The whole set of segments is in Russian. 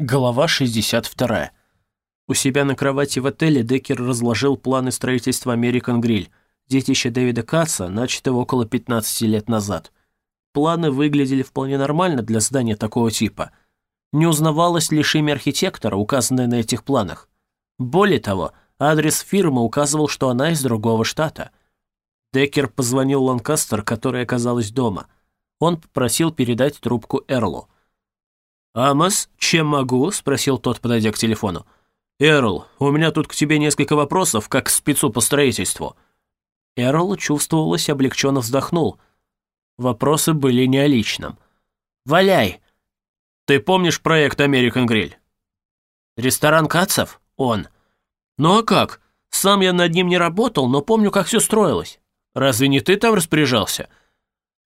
Глава 62. У себя на кровати в отеле Деккер разложил планы строительства American Grill, детище Дэвида Катца, начатого около 15 лет назад. Планы выглядели вполне нормально для здания такого типа. Не узнавалось лишь имя архитектора, указанное на этих планах. Более того, адрес фирмы указывал, что она из другого штата. Деккер позвонил Ланкастер, которая оказалась дома. Он попросил передать трубку Эрлу. «Амос, чем могу?» — спросил тот, подойдя к телефону. «Эрл, у меня тут к тебе несколько вопросов, как к спецу по строительству». Эрл, чувствовалось, облегченно вздохнул. Вопросы были не о личном. «Валяй!» «Ты помнишь проект American Grill?» «Ресторан Кацев? Он». «Ну а как? Сам я над ним не работал, но помню, как все строилось. Разве не ты там распоряжался?»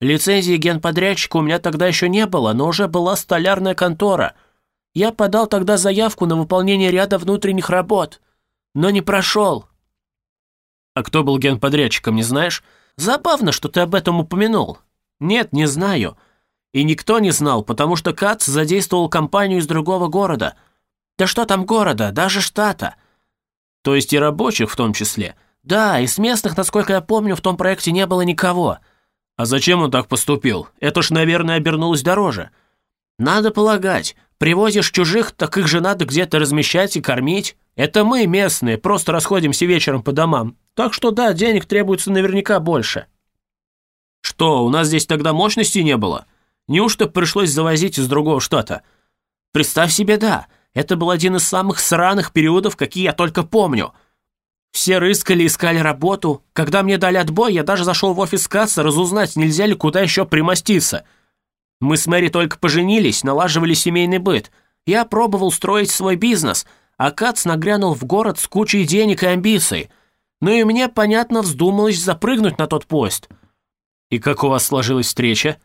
Лицензии генподрядчика у меня тогда еще не было, но уже была столярная контора. Я подал тогда заявку на выполнение ряда внутренних работ, но не прошел. А кто был генподрядчиком, не знаешь? Забавно, что ты об этом упомянул. Нет, не знаю. И никто не знал, потому что Кац задействовал компанию из другого города. Да что там города, даже штата. То есть и рабочих в том числе. Да, из местных, насколько я помню, в том проекте не было никого. А зачем он так поступил? Это ж, наверное, обернулось дороже. Надо полагать, привозишь чужих, так их же надо где-то размещать и кормить. Это мы, местные, просто расходимся вечером по домам. Так что да, денег требуется наверняка больше. Что, у нас здесь тогда мощности не было? Неужто пришлось завозить из другого штата? Представь себе, да. Это был один из самых сраных периодов, какие я только помню – все рыскали, искали работу. Когда мне дали отбой, я даже зашел в офис кассы разузнать, нельзя ли куда еще примоститься. Мы с Мэри только поженились, налаживали семейный быт. Я пробовал строить свой бизнес, а Кац нагрянул в город с кучей денег и амбиций. Ну и мне, понятно, вздумалось запрыгнуть на тот поезд. И как у вас сложилась встреча?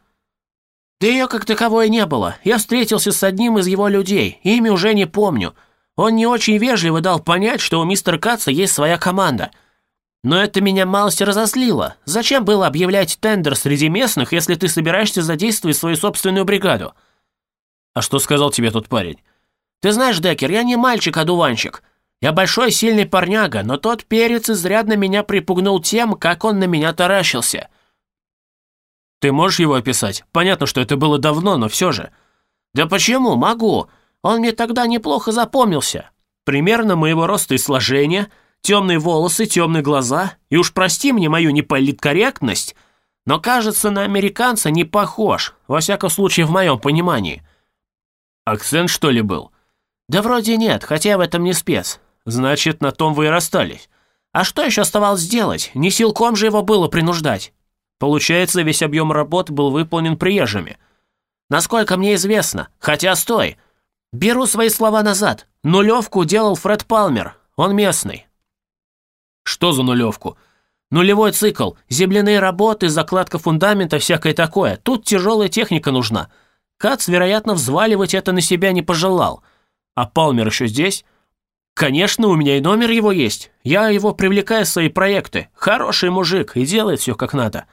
Да ее как таковой не было. Я встретился с одним из его людей, имя уже не помню. Он не очень вежливо дал понять, что у мистера Катца есть своя команда. Но это меня малость разозлило. Зачем было объявлять тендер среди местных, если ты собираешься задействовать свою собственную бригаду? А что сказал тебе тот парень? Ты знаешь, Деккер, я не мальчик-одуванчик. Я большой сильный парняга, но тот перец изрядно меня припугнул тем, как он на меня таращился. Ты можешь его описать? Понятно, что это было давно, но все же. Да почему? Могу. Он мне тогда неплохо запомнился. Примерно моего роста и сложения, темные волосы, темные глаза, и уж прости мне мою неполиткорректность, но, кажется, на американца не похож, во всяком случае, в моем понимании. Акцент, что ли, был? Да вроде нет, хотя в этом не спец. Значит, на том вы и расстались. А что еще оставалось сделать? Не силком же его было принуждать. Получается, весь объем работ был выполнен приезжими. Насколько мне известно. Хотя, стой, Беру свои слова назад. Нулевку делал Фред Палмер. Он местный. Что за нулевку? Нулевой цикл. Земляные работы, закладка фундамента, всякое такое. Тут тяжелая техника нужна. Кац, вероятно, взваливать это на себя не пожелал. А Палмер еще здесь? Конечно, у меня и номер его есть. Я его привлекаю в свои проекты. Хороший мужик и делает все как надо.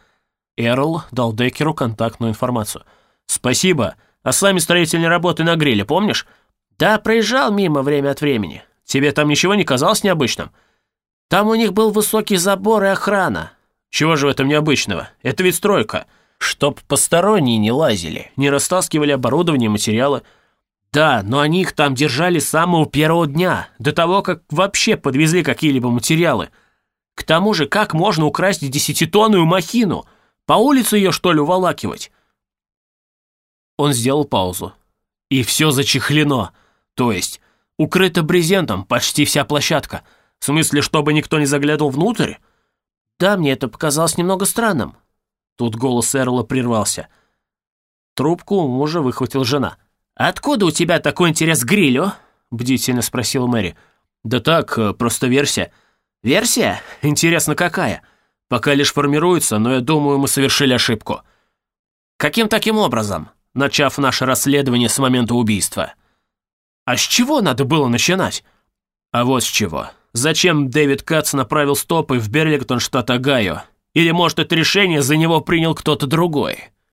Эрл дал Деккеру контактную информацию. «Спасибо. А с вами строительные работы на гриле, помнишь? Да, проезжал мимо время от времени. Тебе там ничего не казалось необычным? Там у них был высокий забор и охрана. Чего же в этом необычного? Это ведь стройка. Чтоб посторонние не лазили, не растаскивали оборудование и материалы. Да, но они их там держали с самого первого дня, до того, как вообще подвезли какие-либо материалы. К тому же, как можно украсть десятитонную махину? По улице ее, что ли, уволакивать? Он сделал паузу. И все зачехлено. То есть, укрыто брезентом почти вся площадка. В смысле, чтобы никто не заглядывал внутрь? Да, мне это показалось немного странным. Тут голос Эрла прервался. Трубку у мужа выхватил жена. «Откуда у тебя такой интерес к грилю?» — бдительно спросила Мэри. «Да так, э, просто версия». «Версия? Интересно, какая?» «Пока лишь формируется, но я думаю, мы совершили ошибку». «Каким таким образом?» Начав наше расследование с момента убийства. А с чего надо было начинать? А вот с чего. Зачем Дэвид Кац направил стопы в Берлингтон, штат Огайо? Или, может, это решение за него принял кто-то другой?